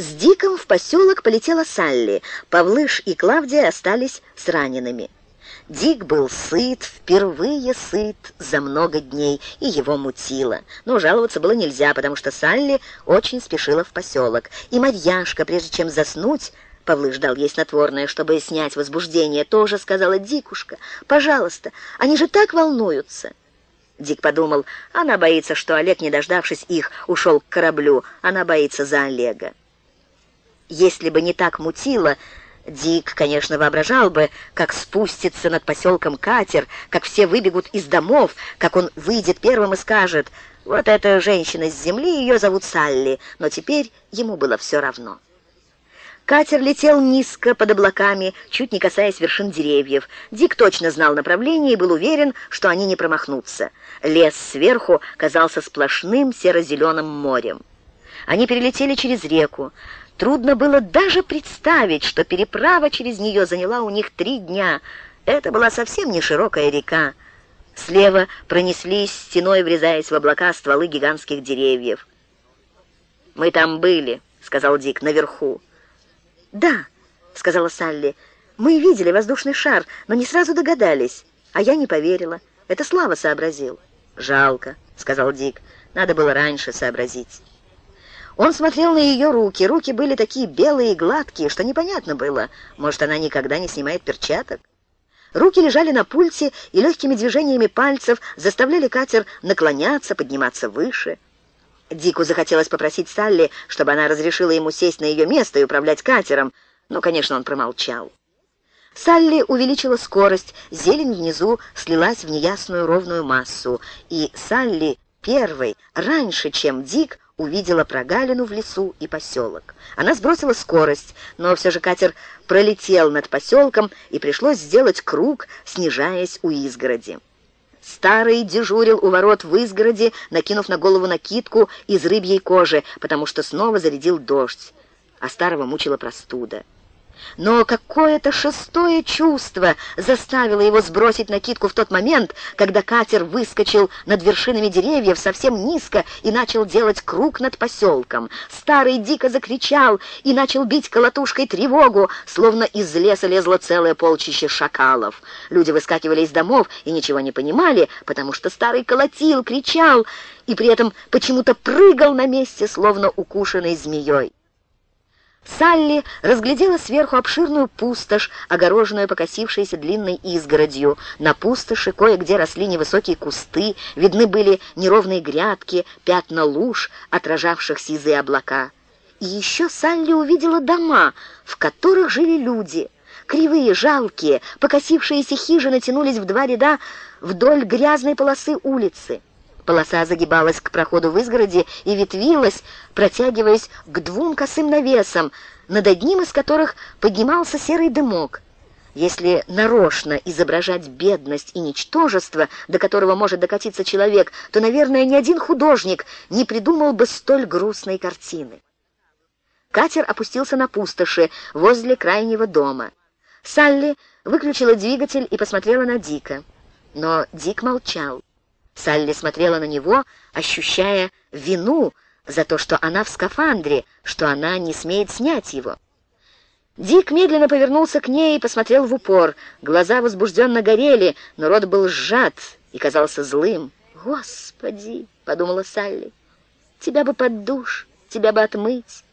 С Диком в поселок полетела Салли. Павлыш и Клавдия остались с ранеными. Дик был сыт, впервые сыт за много дней, и его мутило. Но жаловаться было нельзя, потому что Салли очень спешила в поселок. И Марьяшка, прежде чем заснуть, Павлыш дал ей снотворное, чтобы снять возбуждение, тоже сказала Дикушка, «Пожалуйста, они же так волнуются». Дик подумал, она боится, что Олег, не дождавшись их, ушел к кораблю. Она боится за Олега. Если бы не так мутило, Дик, конечно, воображал бы, как спустится над поселком катер, как все выбегут из домов, как он выйдет первым и скажет «Вот эта женщина с земли, ее зовут Салли», но теперь ему было все равно. Катер летел низко под облаками, чуть не касаясь вершин деревьев. Дик точно знал направление и был уверен, что они не промахнутся. Лес сверху казался сплошным серо-зеленым морем. Они перелетели через реку. Трудно было даже представить, что переправа через нее заняла у них три дня. Это была совсем не широкая река. Слева пронеслись стеной, врезаясь в облака стволы гигантских деревьев. «Мы там были», — сказал Дик, — «наверху». «Да», — сказала Салли, — «мы видели воздушный шар, но не сразу догадались, а я не поверила. Это Слава сообразил». «Жалко», — сказал Дик, — «надо было раньше сообразить». Он смотрел на ее руки. Руки были такие белые и гладкие, что непонятно было, может, она никогда не снимает перчаток. Руки лежали на пульте и легкими движениями пальцев заставляли катер наклоняться, подниматься выше. Дику захотелось попросить Салли, чтобы она разрешила ему сесть на ее место и управлять катером, но, конечно, он промолчал. Салли увеличила скорость, зелень внизу слилась в неясную ровную массу, и Салли первой, раньше, чем Дик, увидела прогалину в лесу и поселок. Она сбросила скорость, но все же катер пролетел над поселком, и пришлось сделать круг, снижаясь у изгороди. Старый дежурил у ворот в изгороди, накинув на голову накидку из рыбьей кожи, потому что снова зарядил дождь, а старого мучила простуда. Но какое-то шестое чувство заставило его сбросить накидку в тот момент, когда катер выскочил над вершинами деревьев совсем низко и начал делать круг над поселком. Старый дико закричал и начал бить колотушкой тревогу, словно из леса лезло целое полчище шакалов. Люди выскакивали из домов и ничего не понимали, потому что старый колотил, кричал и при этом почему-то прыгал на месте, словно укушенный змеей. Салли разглядела сверху обширную пустошь, огороженную покосившейся длинной изгородью. На пустоши кое-где росли невысокие кусты, видны были неровные грядки, пятна луж, отражавших сизые облака. И еще Салли увидела дома, в которых жили люди. Кривые, жалкие, покосившиеся хижины тянулись в два ряда вдоль грязной полосы улицы. Полоса загибалась к проходу в изгороди и ветвилась, протягиваясь к двум косым навесам, над одним из которых поднимался серый дымок. Если нарочно изображать бедность и ничтожество, до которого может докатиться человек, то, наверное, ни один художник не придумал бы столь грустной картины. Катер опустился на пустоши возле крайнего дома. Салли выключила двигатель и посмотрела на Дика. Но Дик молчал. Салли смотрела на него, ощущая вину за то, что она в скафандре, что она не смеет снять его. Дик медленно повернулся к ней и посмотрел в упор. Глаза возбужденно горели, но рот был сжат и казался злым. «Господи!» — подумала Салли. «Тебя бы под душ, тебя бы отмыть».